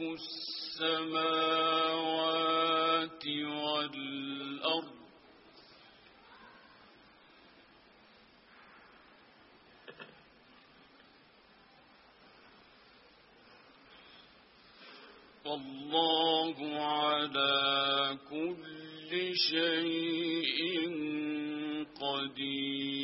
السماوات والأرض والله على كل شيء قدير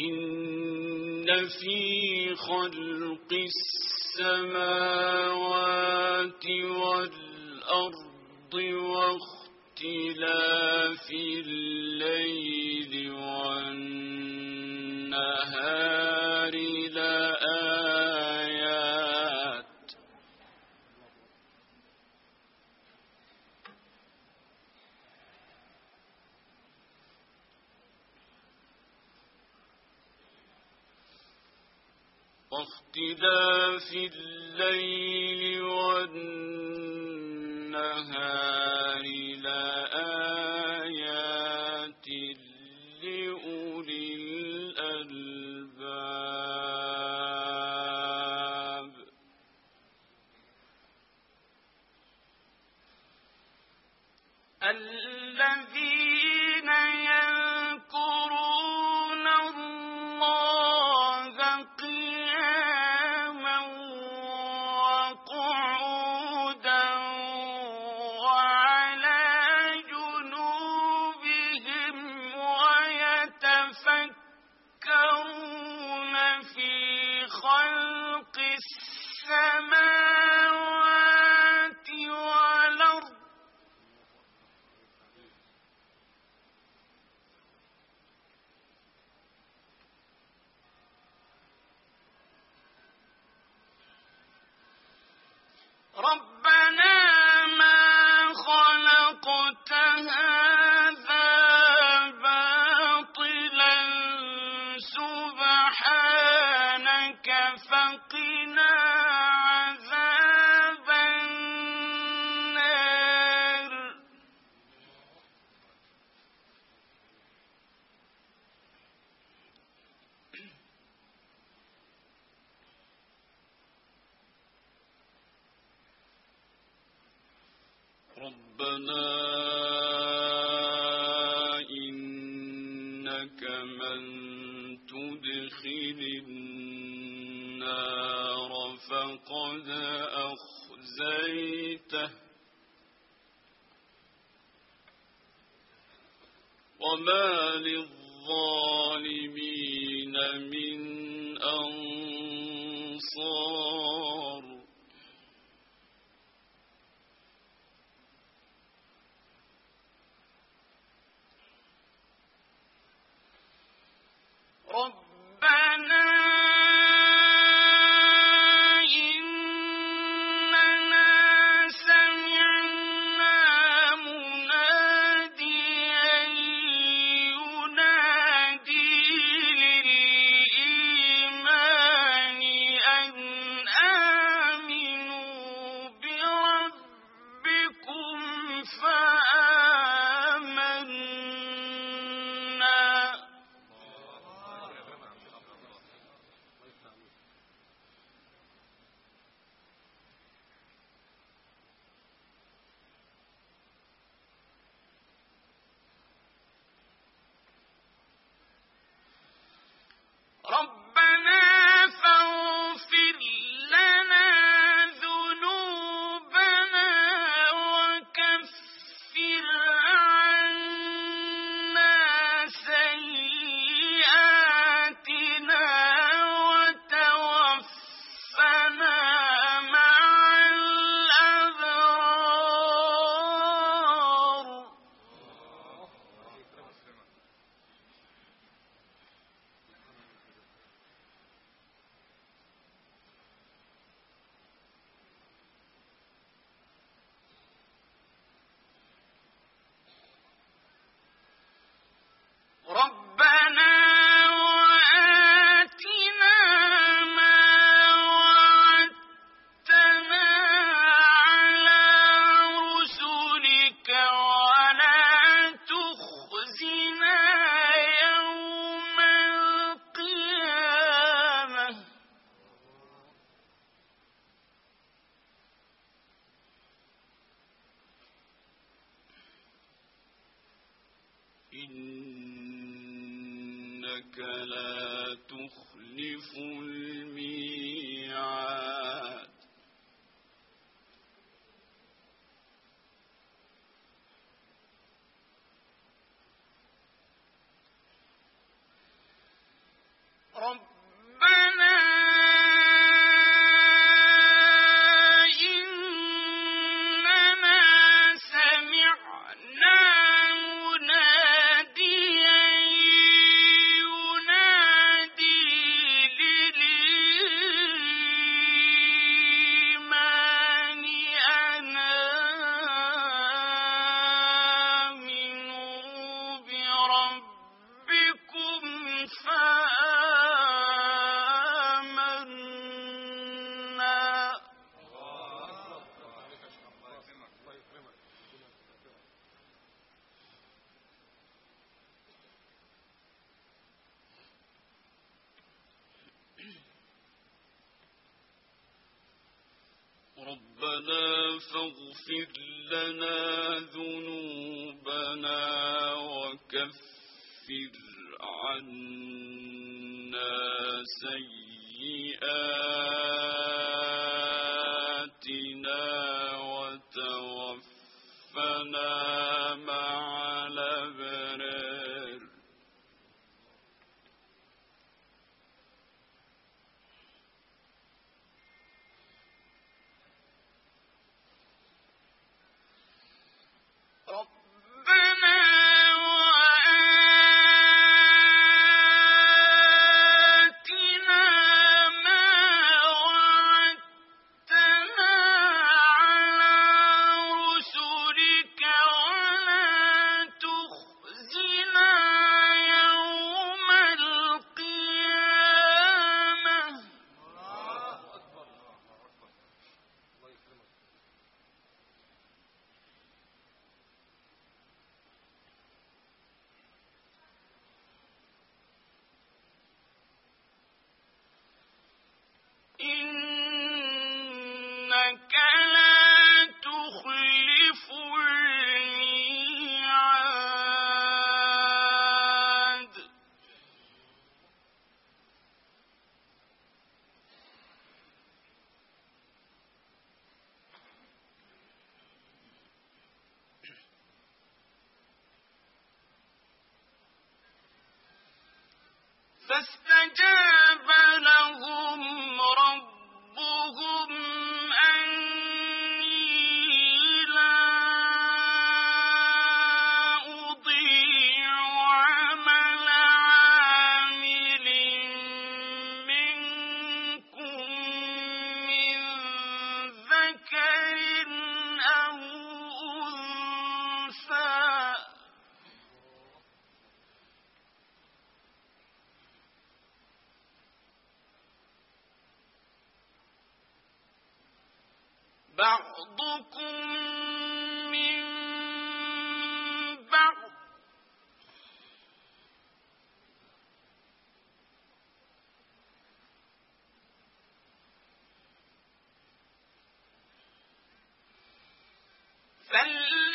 إن في خلق السماوات والأرض واختلاف الليل واختلاف الليل والنهار لآيات لأولي رب وما للظالمين من أنصار. يغفر لنا ذنوبنا وكفر عنا سيئاتنا. إن فلا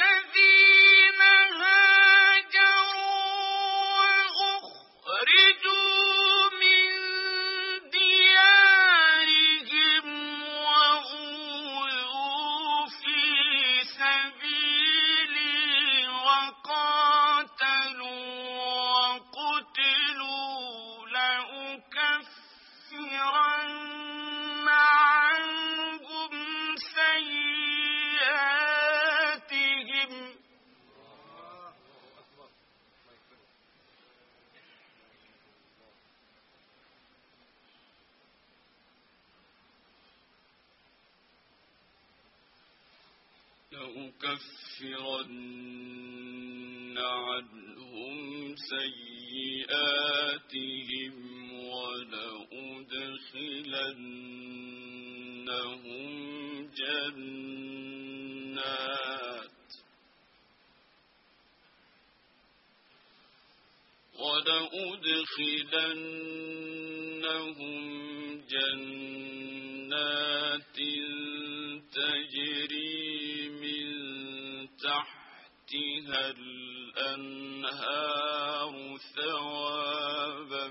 ولأدخلنهم جنات تجري من تحتها الأنهار ثوابا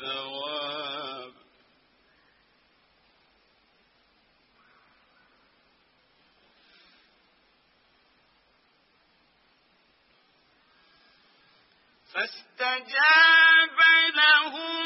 الثواب. فاستجاب له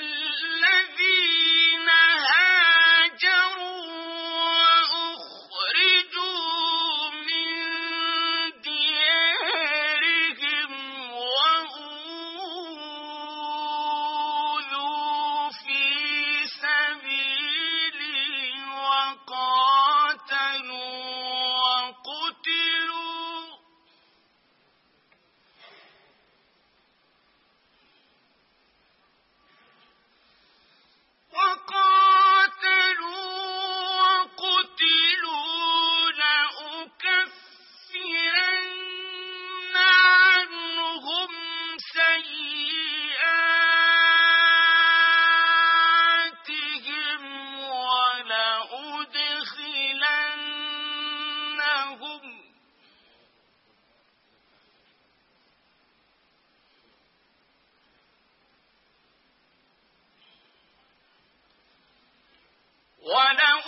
الذي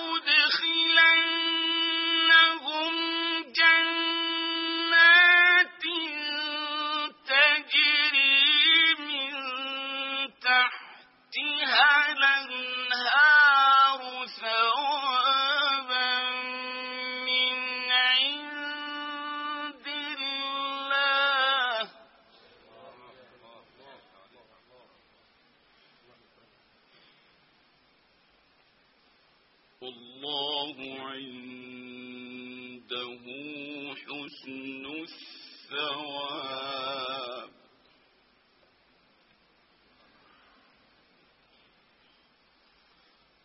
أدخل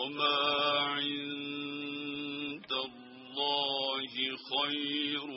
وما عند الله خير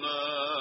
وما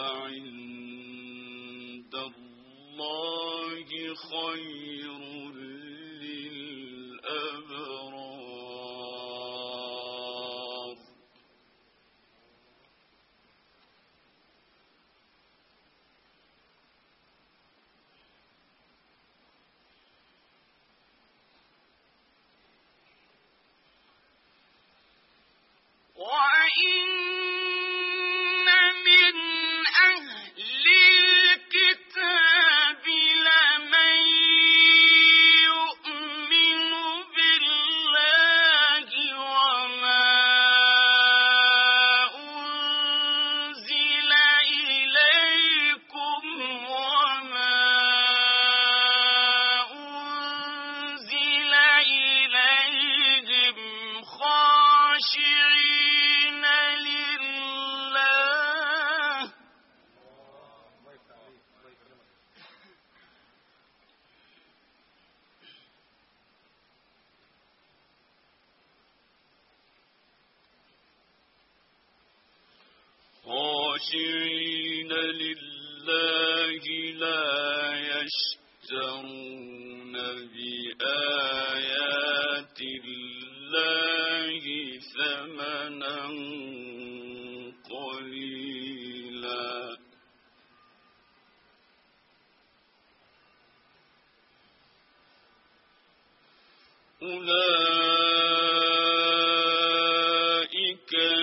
أولئك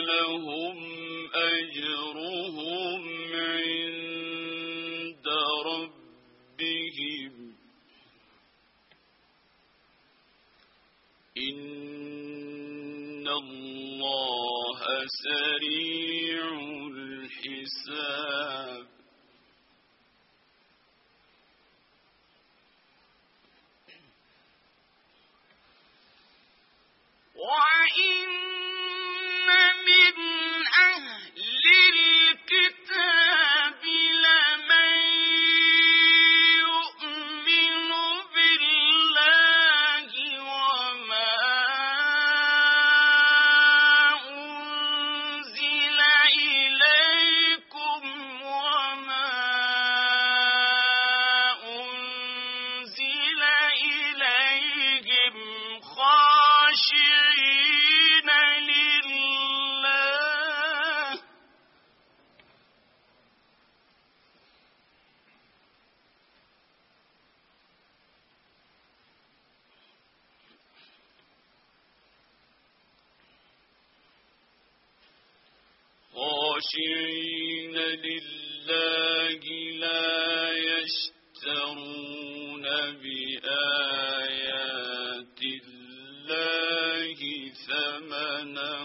لهم أجرهم عند ربهم. إن الله سريع الحساب.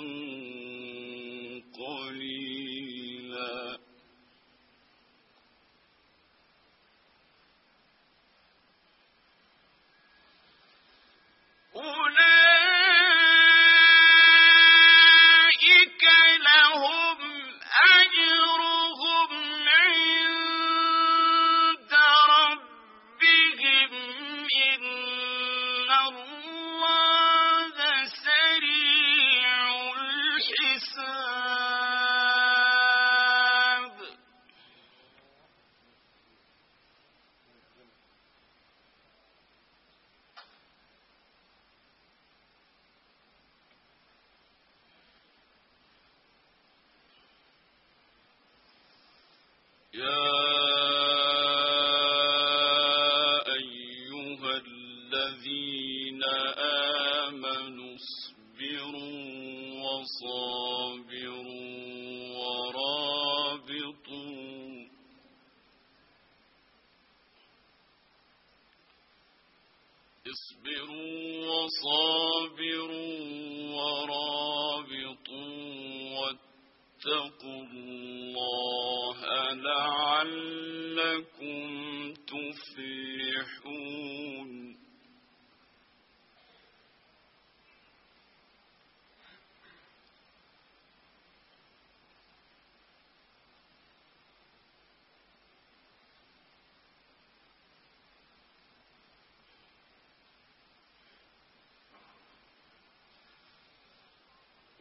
ang